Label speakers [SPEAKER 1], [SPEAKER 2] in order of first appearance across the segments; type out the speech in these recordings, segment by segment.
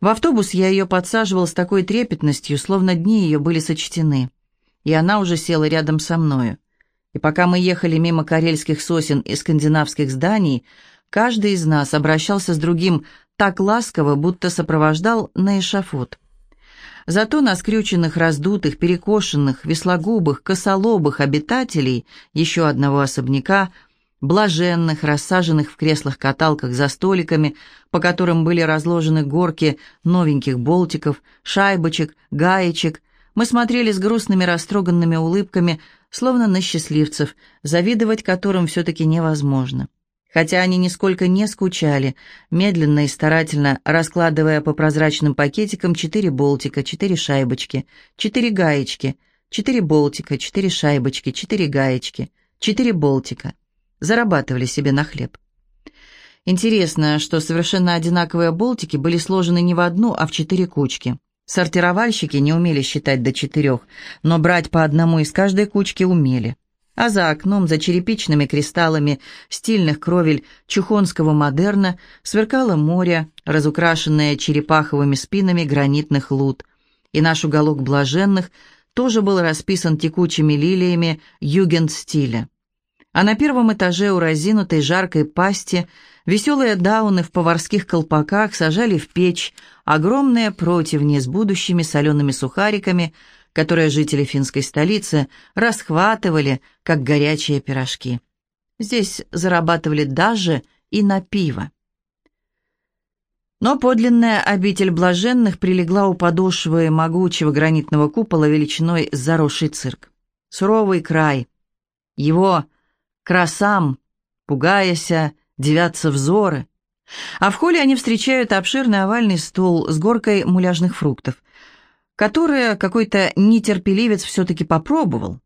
[SPEAKER 1] В автобус я ее подсаживал с такой трепетностью, словно дни ее были сочтены. И она уже села рядом со мною. И пока мы ехали мимо карельских сосен и скандинавских зданий, каждый из нас обращался с другим так ласково, будто сопровождал на эшафот. Зато на скрюченных, раздутых, перекошенных, веслогубых, косолобых обитателей еще одного особняка, блаженных, рассаженных в креслах-каталках за столиками, по которым были разложены горки новеньких болтиков, шайбочек, гаечек, мы смотрели с грустными растроганными улыбками, словно на счастливцев, завидовать которым все-таки невозможно. Хотя они нисколько не скучали, медленно и старательно раскладывая по прозрачным пакетикам четыре болтика, четыре шайбочки, четыре гаечки, четыре болтика, четыре шайбочки, четыре гаечки, четыре болтика. Зарабатывали себе на хлеб. Интересно, что совершенно одинаковые болтики были сложены не в одну, а в четыре кучки. Сортировальщики не умели считать до четырех, но брать по одному из каждой кучки умели. А за окном, за черепичными кристаллами стильных кровель чухонского модерна, сверкало море, разукрашенное черепаховыми спинами гранитных лут. И наш уголок блаженных тоже был расписан текучими лилиями югенд-стиля. А на первом этаже у разинутой жаркой пасти веселые дауны в поварских колпаках сажали в печь, огромные противни с будущими солеными сухариками, которые жители финской столицы расхватывали, как горячие пирожки. Здесь зарабатывали даже и на пиво. Но подлинная обитель блаженных прилегла у подошвы могучего гранитного купола величиной заросший цирк. Суровый край. Его красам, пугаяся, девятся взоры — а в холле они встречают обширный овальный стол с горкой муляжных фруктов, которые какой-то нетерпеливец все-таки попробовал.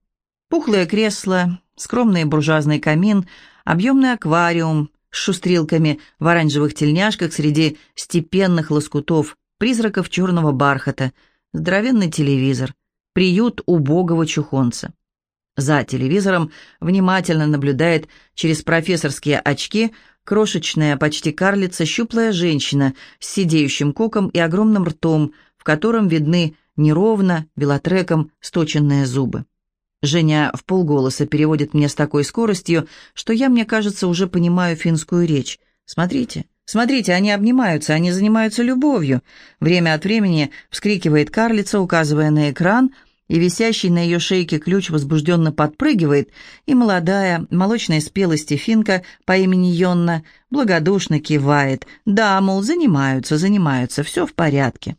[SPEAKER 1] Пухлое кресло, скромный буржуазный камин, объемный аквариум с шустрилками в оранжевых тельняшках среди степенных лоскутов, призраков черного бархата, здоровенный телевизор, приют убогого чухонца. За телевизором внимательно наблюдает через профессорские очки Крошечная, почти карлица, щуплая женщина с сидеющим коком и огромным ртом, в котором видны неровно, велотреком, сточенные зубы. Женя в полголоса переводит мне с такой скоростью, что я, мне кажется, уже понимаю финскую речь. Смотрите, смотрите, они обнимаются, они занимаются любовью. Время от времени вскрикивает карлица, указывая на экран — и висящий на ее шейке ключ возбужденно подпрыгивает, и молодая, молочной спелости финка по имени Йонна благодушно кивает. Да, мол, занимаются, занимаются, все в порядке.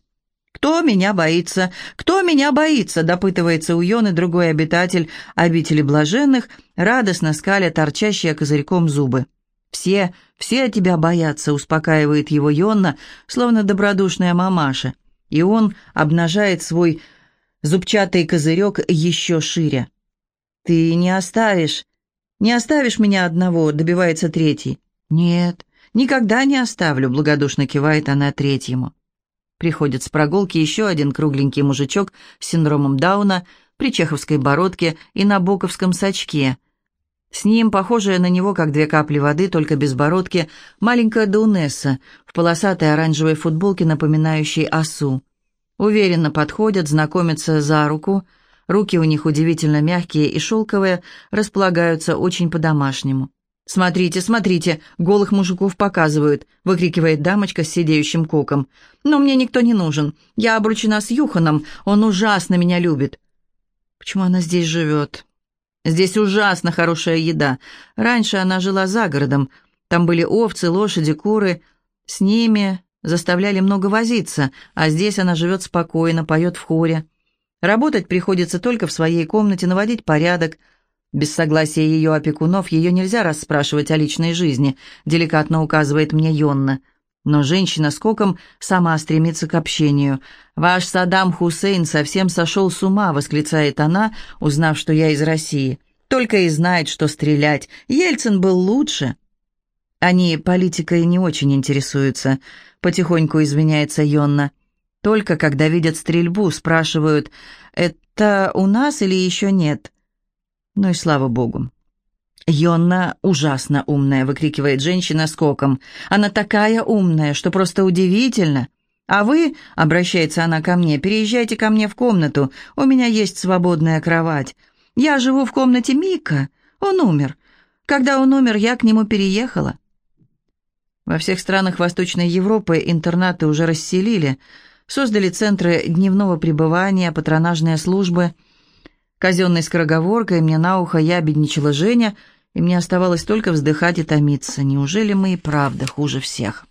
[SPEAKER 1] «Кто меня боится? Кто меня боится?» — допытывается у Йоны другой обитатель обители блаженных, радостно скаля торчащие козырьком зубы. «Все, все тебя боятся», — успокаивает его Йонна, словно добродушная мамаша. И он обнажает свой зубчатый козырек еще шире. «Ты не оставишь, не оставишь меня одного», — добивается третий. «Нет, никогда не оставлю», — благодушно кивает она третьему. Приходит с прогулки еще один кругленький мужичок с синдромом Дауна при чеховской бородке и на боковском сачке. С ним, похожая на него, как две капли воды, только без бородки, маленькая Даунесса в полосатой оранжевой футболке, напоминающей осу. Уверенно подходят, знакомятся за руку. Руки у них удивительно мягкие и шелковые, располагаются очень по-домашнему. «Смотрите, смотрите, голых мужиков показывают», — выкрикивает дамочка с сидеющим коком. «Но мне никто не нужен. Я обручена с Юханом, он ужасно меня любит». «Почему она здесь живет?» «Здесь ужасно хорошая еда. Раньше она жила за городом. Там были овцы, лошади, куры. С ними заставляли много возиться, а здесь она живет спокойно, поет в хоре. Работать приходится только в своей комнате, наводить порядок. Без согласия ее опекунов ее нельзя расспрашивать о личной жизни, деликатно указывает мне Йонна. Но женщина с коком сама стремится к общению. «Ваш Саддам Хусейн совсем сошел с ума», — восклицает она, узнав, что я из России. «Только и знает, что стрелять. Ельцин был лучше». Они политикой не очень интересуются. Потихоньку извиняется Йонна. Только когда видят стрельбу, спрашивают, «Это у нас или еще нет?» Ну и слава богу. «Йонна ужасно умная», — выкрикивает женщина скоком. «Она такая умная, что просто удивительно. «А вы, — обращается она ко мне, — переезжайте ко мне в комнату, у меня есть свободная кровать. Я живу в комнате Мика, он умер. Когда он умер, я к нему переехала». Во всех странах Восточной Европы интернаты уже расселили, создали центры дневного пребывания, патронажные службы. Казенной скороговоркой мне на ухо я бедничала Женя, и мне оставалось только вздыхать и томиться. Неужели мы и правда хуже всех?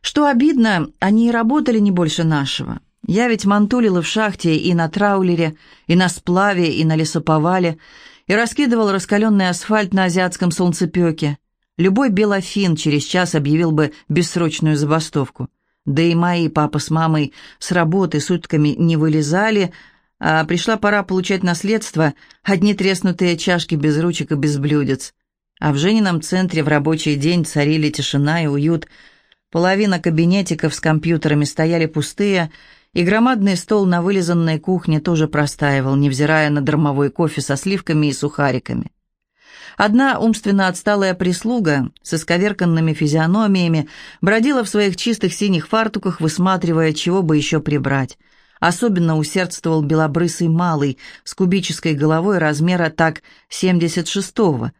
[SPEAKER 1] Что обидно, они и работали не больше нашего. Я ведь мантулила в шахте и на траулере, и на сплаве, и на лесоповале, и раскидывал раскаленный асфальт на азиатском солнцепеке. Любой белофин через час объявил бы бессрочную забастовку. Да и мои папа с мамой с работы сутками не вылезали, а пришла пора получать наследство, одни треснутые чашки без ручек и без блюдец. А в Женином центре в рабочий день царили тишина и уют – Половина кабинетиков с компьютерами стояли пустые, и громадный стол на вылизанной кухне тоже простаивал, невзирая на дармовой кофе со сливками и сухариками. Одна умственно отсталая прислуга с исковерканными физиономиями бродила в своих чистых синих фартуках, высматривая, чего бы еще прибрать. Особенно усердствовал белобрысый малый с кубической головой размера так 76-го,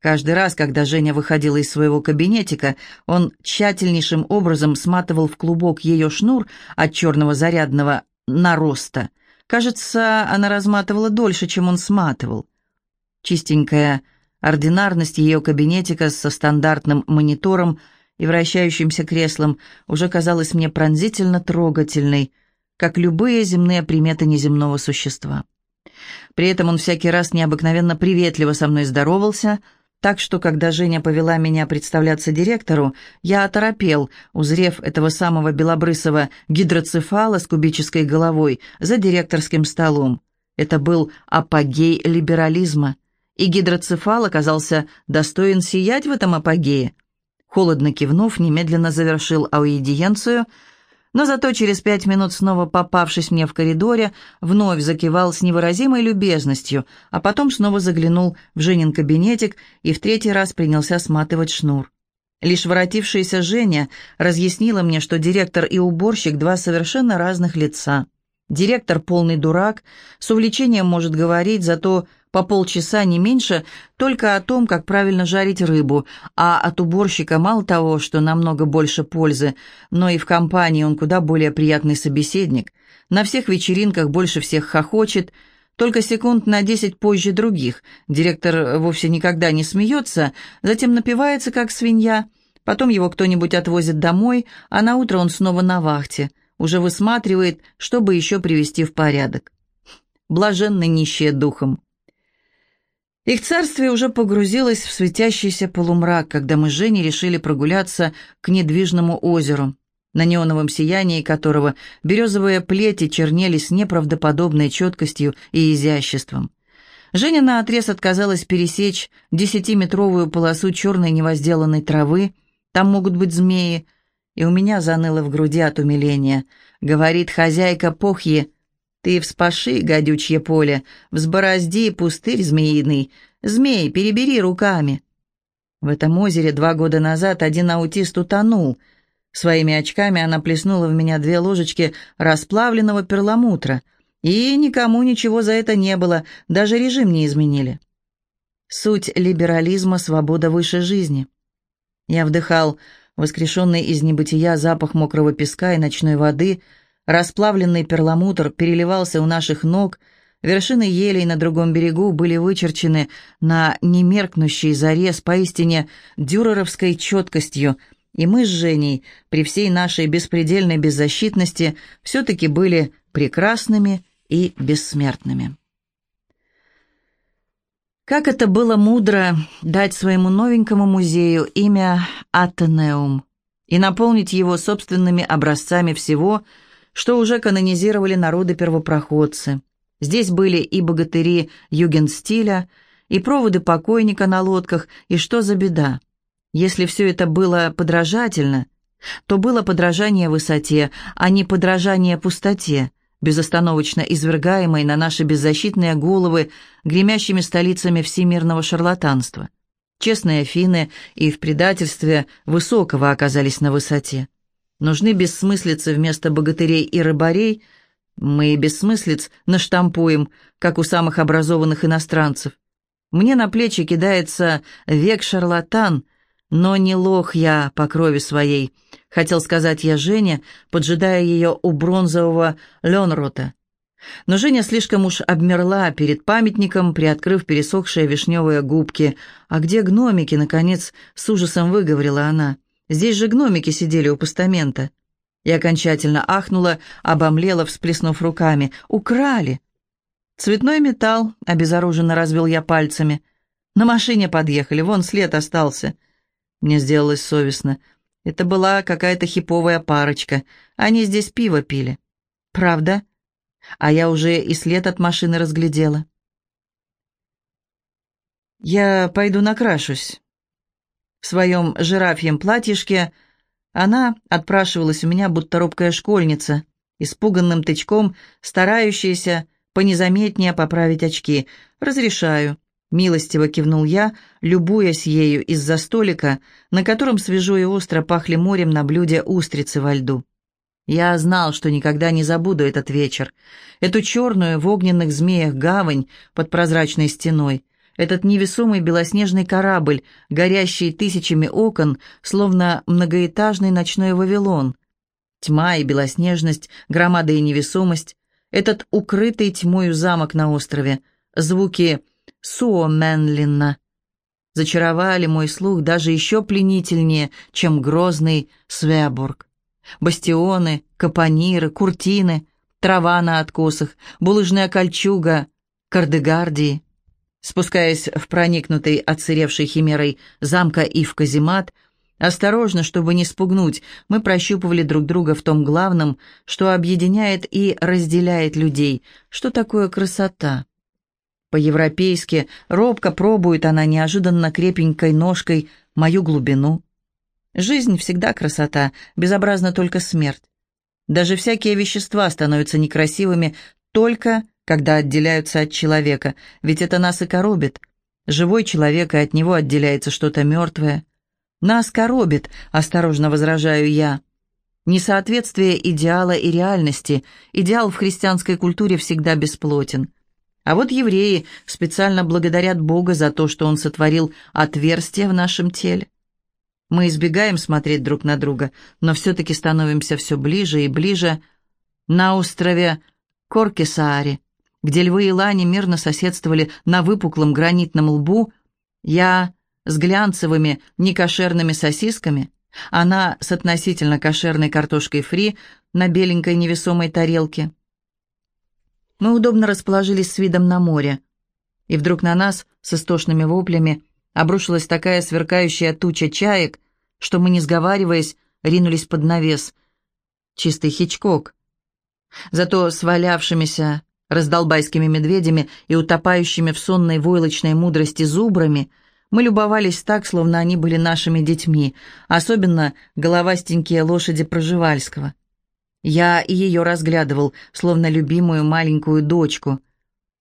[SPEAKER 1] Каждый раз, когда Женя выходила из своего кабинетика, он тщательнейшим образом сматывал в клубок ее шнур от черного зарядного нароста. Кажется, она разматывала дольше, чем он сматывал. Чистенькая ординарность ее кабинетика со стандартным монитором и вращающимся креслом уже казалась мне пронзительно трогательной, как любые земные приметы неземного существа. При этом он всякий раз необыкновенно приветливо со мной здоровался — так что, когда Женя повела меня представляться директору, я оторопел, узрев этого самого белобрысого гидроцефала с кубической головой за директорским столом. Это был апогей либерализма, и гидроцефал оказался достоин сиять в этом апогее. Холодно кивнув, немедленно завершил аудиенцию – но зато через пять минут, снова попавшись мне в коридоре, вновь закивал с невыразимой любезностью, а потом снова заглянул в Женин кабинетик и в третий раз принялся сматывать шнур. Лишь воротившаяся Женя разъяснила мне, что директор и уборщик – два совершенно разных лица. Директор полный дурак, с увлечением может говорить, зато по полчаса, не меньше, только о том, как правильно жарить рыбу, а от уборщика мало того, что намного больше пользы, но и в компании он куда более приятный собеседник, на всех вечеринках больше всех хохочет, только секунд на десять позже других. Директор вовсе никогда не смеется, затем напивается, как свинья, потом его кто-нибудь отвозит домой, а на утро он снова на вахте, уже высматривает, чтобы еще привести в порядок. Блаженный нищие духом. Их царствие уже погрузилось в светящийся полумрак, когда мы с Женей решили прогуляться к недвижному озеру, на неоновом сиянии которого березовые плети чернели с неправдоподобной четкостью и изяществом. Женя наотрез отказалась пересечь десятиметровую полосу черной невозделанной травы, там могут быть змеи, и у меня заныло в груди от умиления. Говорит хозяйка Похьи, ты вспаши, гадючье поле, взборозди пустырь змеиный, змей перебери руками. В этом озере два года назад один аутист утонул. Своими очками она плеснула в меня две ложечки расплавленного перламутра, и никому ничего за это не было, даже режим не изменили. Суть либерализма — свобода выше жизни. Я вдыхал воскрешенный из небытия запах мокрого песка и ночной воды — Расплавленный перламутр переливался у наших ног, вершины елей на другом берегу были вычерчены на немеркнущей заре с поистине дюреровской четкостью, и мы с Женей, при всей нашей беспредельной беззащитности, все-таки были прекрасными и бессмертными. Как это было мудро дать своему новенькому музею имя Атенеум и наполнить его собственными образцами всего – что уже канонизировали народы-первопроходцы. Здесь были и богатыри югенстиля, и проводы покойника на лодках, и что за беда. Если все это было подражательно, то было подражание высоте, а не подражание пустоте, безостановочно извергаемой на наши беззащитные головы гремящими столицами всемирного шарлатанства. Честные финны и в предательстве высокого оказались на высоте. Нужны бессмыслицы вместо богатырей и рыбарей. Мы и бессмыслиц наштампуем, как у самых образованных иностранцев. Мне на плечи кидается век-шарлатан, но не лох я по крови своей, хотел сказать я Жене, поджидая ее у бронзового Ленрота. Но Женя слишком уж обмерла перед памятником, приоткрыв пересохшие вишневые губки. «А где гномики?» — наконец с ужасом выговорила она. «Здесь же гномики сидели у постамента». И окончательно ахнула, обомлела, всплеснув руками. «Украли!» «Цветной металл», — обезоруженно развел я пальцами. «На машине подъехали, вон след остался». Мне сделалось совестно. Это была какая-то хиповая парочка. Они здесь пиво пили. «Правда?» а я уже и след от машины разглядела. «Я пойду накрашусь». В своем жирафьем платьишке она отпрашивалась у меня, будто робкая школьница, испуганным тычком, старающаяся понезаметнее поправить очки. «Разрешаю», — милостиво кивнул я, любуясь ею из-за столика, на котором свежо и остро пахли морем на блюде устрицы во льду. Я знал, что никогда не забуду этот вечер, эту черную в огненных змеях гавань под прозрачной стеной, этот невесомый белоснежный корабль, горящий тысячами окон, словно многоэтажный ночной Вавилон. Тьма и белоснежность, громада и невесомость, этот укрытый тьмою замок на острове, звуки Суоменлина зачаровали мой слух даже еще пленительнее, чем грозный Свебург. Бастионы, капониры, куртины, трава на откосах, булыжная кольчуга, кардегардии. Спускаясь в проникнутый отсыревшей химерой замка и в каземат, осторожно, чтобы не спугнуть, мы прощупывали друг друга в том главном, что объединяет и разделяет людей, что такое красота. По-европейски робко пробует она неожиданно крепенькой ножкой мою глубину. Жизнь всегда красота, безобразна только смерть. Даже всякие вещества становятся некрасивыми только когда отделяются от человека, ведь это нас и коробит. Живой человек, и от него отделяется что-то мертвое. Нас коробит, осторожно возражаю я. Несоответствие идеала и реальности. Идеал в христианской культуре всегда бесплотен. А вот евреи специально благодарят Бога за то, что Он сотворил отверстие в нашем теле. Мы избегаем смотреть друг на друга, но все-таки становимся все ближе и ближе на острове Коркесааре, где львы и лани мирно соседствовали на выпуклом гранитном лбу, я с глянцевыми некошерными сосисками, она с относительно кошерной картошкой фри на беленькой невесомой тарелке. Мы удобно расположились с видом на море, и вдруг на нас с истошными воплями Обрушилась такая сверкающая туча чаек, что мы, не сговариваясь, ринулись под навес. Чистый Хичкок. Зато свалявшимися раздолбайскими медведями и утопающими в сонной войлочной мудрости зубрами мы любовались так, словно они были нашими детьми, особенно головастенькие лошади Проживальского. Я и ее разглядывал, словно любимую маленькую дочку.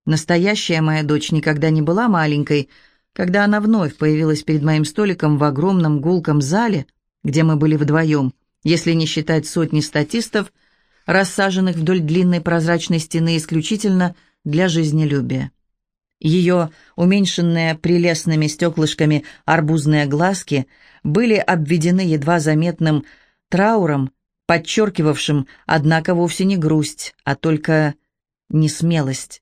[SPEAKER 1] Настоящая моя дочь никогда не была маленькой, когда она вновь появилась перед моим столиком в огромном гулком зале, где мы были вдвоем, если не считать сотни статистов, рассаженных вдоль длинной прозрачной стены исключительно для жизнелюбия. Ее уменьшенные прелестными стеклышками арбузные глазки были обведены едва заметным трауром, подчеркивавшим, однако, вовсе не грусть, а только несмелость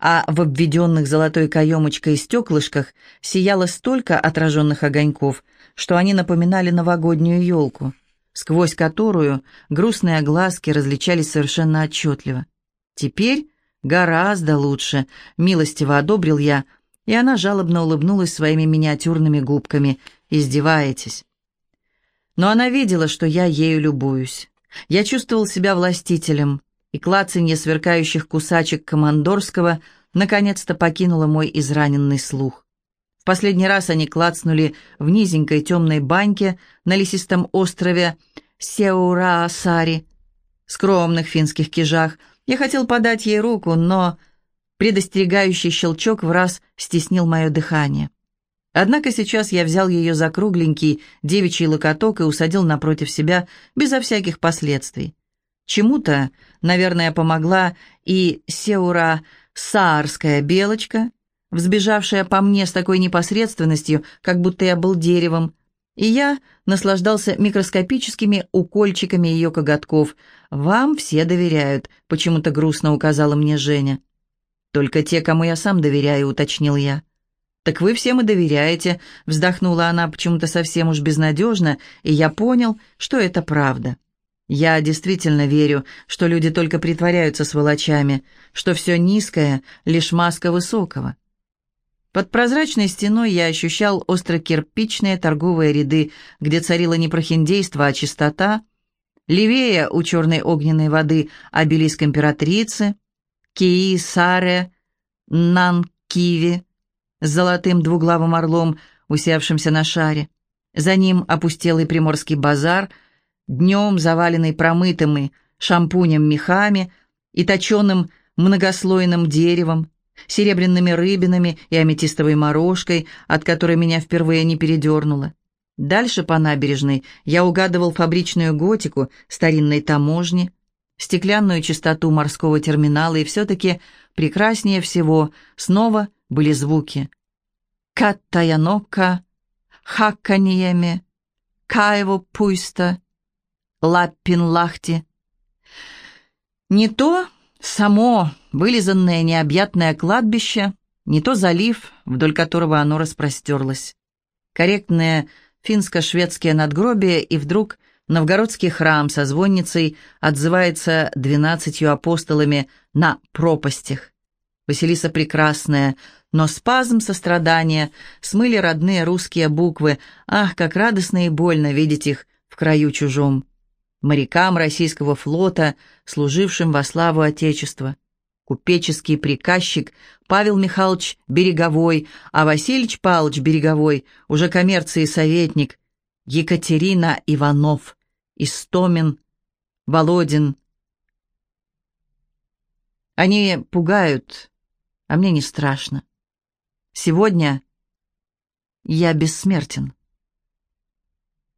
[SPEAKER 1] а в обведенных золотой каемочкой стеклышках сияло столько отраженных огоньков, что они напоминали новогоднюю елку, сквозь которую грустные глазки различались совершенно отчетливо. Теперь гораздо лучше, милостиво одобрил я, и она жалобно улыбнулась своими миниатюрными губками. «Издеваетесь?» Но она видела, что я ею любуюсь. Я чувствовал себя властителем, и клацанье сверкающих кусачек командорского наконец-то покинуло мой израненный слух. Последний раз они клацнули в низенькой темной баньке на лесистом острове Сеураасари, скромных финских кижах. Я хотел подать ей руку, но предостерегающий щелчок в раз стеснил мое дыхание. Однако сейчас я взял ее за кругленький девичий локоток и усадил напротив себя безо всяких последствий. Чему-то, наверное, помогла и Сеура Саарская белочка, взбежавшая по мне с такой непосредственностью, как будто я был деревом, и я наслаждался микроскопическими укольчиками ее коготков. «Вам все доверяют», — почему-то грустно указала мне Женя. «Только те, кому я сам доверяю», — уточнил я. «Так вы всем и доверяете», — вздохнула она почему-то совсем уж безнадежно, и я понял, что это правда. Я действительно верю, что люди только притворяются сволочами, что все низкое — лишь маска высокого. Под прозрачной стеной я ощущал острокирпичные торговые ряды, где царило не прохиндейство, а чистота. Левее у черной огненной воды обелиск императрицы, Кии, Саре, Нан-Киви с золотым двуглавым орлом, усевшимся на шаре. За ним опустелый приморский базар, днем заваленный промытыми шампунем мехами и точеным многослойным деревом, серебряными рыбинами и аметистовой морожкой, от которой меня впервые не передернуло. Дальше по набережной я угадывал фабричную готику старинной таможни, стеклянную чистоту морского терминала, и все-таки прекраснее всего снова были звуки. Каттаянока, Хакканиеме, Каево Пуйста, Лаппин Лахти. Не то само вылизанное необъятное кладбище, не то залив, вдоль которого оно распростерлось. Корректные финско-шведские надгробия, и вдруг новгородский храм со звонницей отзывается двенадцатью апостолами на пропастях. Василиса прекрасная, но спазм сострадания смыли родные русские буквы. Ах, как радостно и больно видеть их в краю чужом. Морякам российского флота, служившим во славу Отечества купеческий приказчик Павел Михайлович Береговой, а Васильевич Павлович Береговой, уже коммерции советник, Екатерина Иванов, Истомин, Володин. Они пугают, а мне не страшно. Сегодня я бессмертен.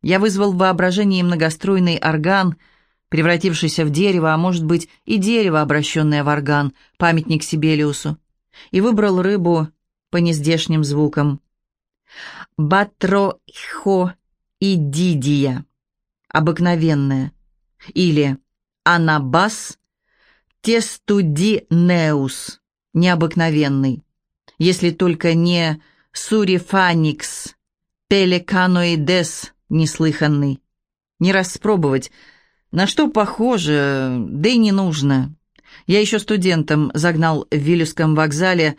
[SPEAKER 1] Я вызвал в воображении многоструйный орган — превратившийся в дерево, а может быть и дерево, обращенное в орган, памятник Сибелиусу, и выбрал рыбу по нездешним звукам. Батрохо идидия, обыкновенная, или анабас тестудинеус, необыкновенный, если только не сурифаникс, пеликаноидес, неслыханный. Не распробовать, на что похоже, да и не нужно. Я еще студентом загнал в Вилюском вокзале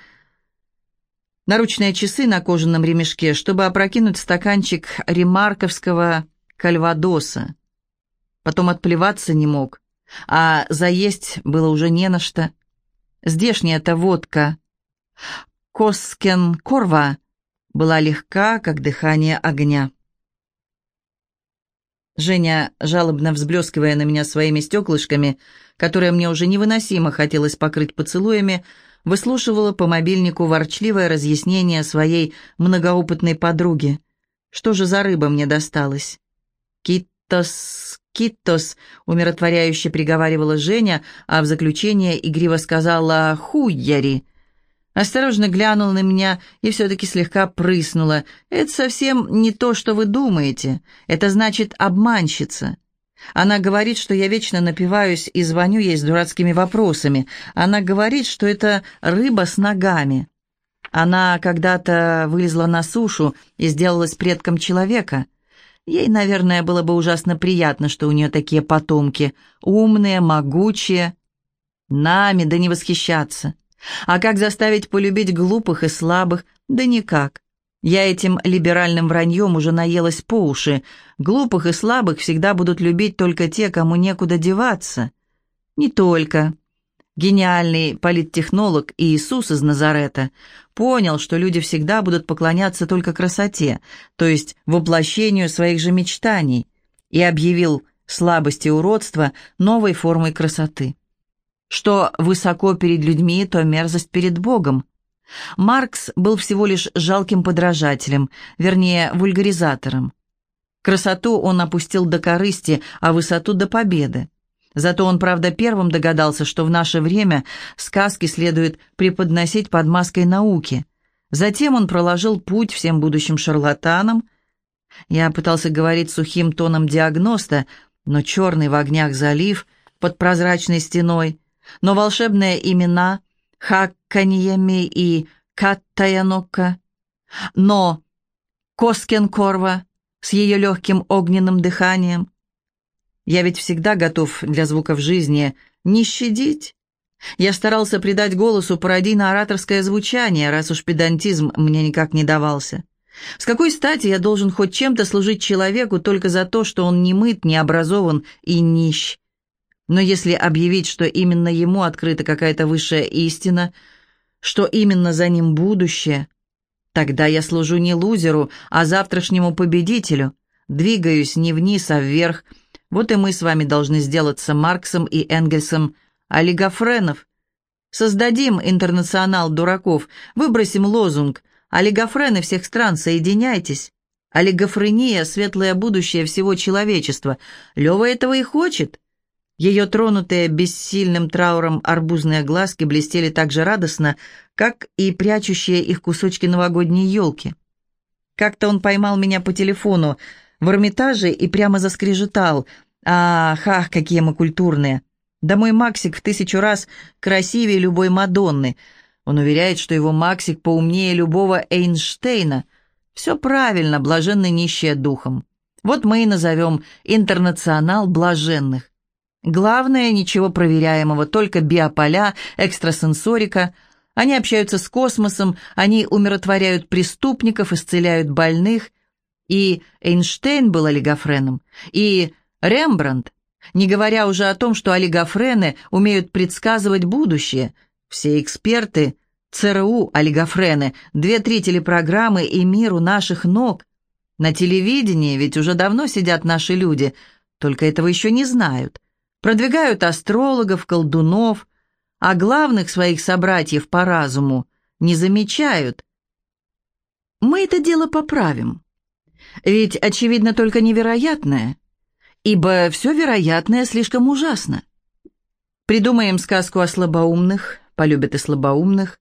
[SPEAKER 1] наручные часы на кожаном ремешке, чтобы опрокинуть стаканчик ремарковского кальвадоса. Потом отплеваться не мог, а заесть было уже не на что. Здешняя-то водка Коскен-Корва была легка, как дыхание огня. Женя, жалобно взблескивая на меня своими стеклышками, которые мне уже невыносимо хотелось покрыть поцелуями, выслушивала по мобильнику ворчливое разъяснение своей многоопытной подруги. Что же за рыба мне досталась? «Китос, китос», — умиротворяюще приговаривала Женя, а в заключение игриво сказала «хуяри». Осторожно глянула на меня и все-таки слегка прыснула. «Это совсем не то, что вы думаете. Это значит обманщица». Она говорит, что я вечно напиваюсь и звоню ей с дурацкими вопросами. Она говорит, что это рыба с ногами. Она когда-то вылезла на сушу и сделалась предком человека. Ей, наверное, было бы ужасно приятно, что у нее такие потомки. Умные, могучие. Нами, да не восхищаться. А как заставить полюбить глупых и слабых? Да никак. Я этим либеральным враньем уже наелась по уши. Глупых и слабых всегда будут любить только те, кому некуда деваться. Не только. Гениальный политтехнолог Иисус из Назарета понял, что люди всегда будут поклоняться только красоте, то есть воплощению своих же мечтаний, и объявил слабость и уродство новой формой красоты. Что высоко перед людьми, то мерзость перед Богом. Маркс был всего лишь жалким подражателем, вернее, вульгаризатором. Красоту он опустил до корысти, а высоту до победы. Зато он, правда, первым догадался, что в наше время сказки следует преподносить под маской науки. Затем он проложил путь всем будущим шарлатанам. Я пытался говорить сухим тоном диагноста, но черный в огнях залив под прозрачной стеной, но волшебные имена Хакканьеми и Каттаянокка, но Коскенкорва с ее легким огненным дыханием, я ведь всегда готов для звуков жизни не щадить. Я старался придать голосу пародийно-ораторское звучание, раз уж педантизм мне никак не давался. С какой стати я должен хоть чем-то служить человеку только за то, что он не мыт, не образован и нищ? Но если объявить, что именно ему открыта какая-то высшая истина, что именно за ним будущее, тогда я служу не лузеру, а завтрашнему победителю, двигаюсь не вниз, а вверх – вот и мы с вами должны сделаться Марксом и Энгельсом олигофренов. Создадим интернационал дураков, выбросим лозунг «Олигофрены всех стран, соединяйтесь». Олигофрения – светлое будущее всего человечества. Лева этого и хочет. Ее тронутые бессильным трауром арбузные глазки блестели так же радостно, как и прячущие их кусочки новогодней елки. Как-то он поймал меня по телефону – в Эрмитаже и прямо заскрежетал. «Ах, ах, какие мы культурные! Да мой Максик в тысячу раз красивее любой Мадонны. Он уверяет, что его Максик поумнее любого Эйнштейна. Все правильно, блаженный нищие духом. Вот мы и назовем «Интернационал блаженных». Главное, ничего проверяемого, только биополя, экстрасенсорика. Они общаются с космосом, они умиротворяют преступников, исцеляют больных – и Эйнштейн был олигофреном, и Рембрандт, не говоря уже о том, что олигофрены умеют предсказывать будущее. Все эксперты ЦРУ олигофрены, две-три телепрограммы и мир у наших ног. На телевидении ведь уже давно сидят наши люди, только этого еще не знают. Продвигают астрологов, колдунов, а главных своих собратьев по разуму не замечают. Мы это дело поправим. Ведь, очевидно, только невероятное, ибо все вероятное слишком ужасно. Придумаем сказку о слабоумных, полюбят и слабоумных,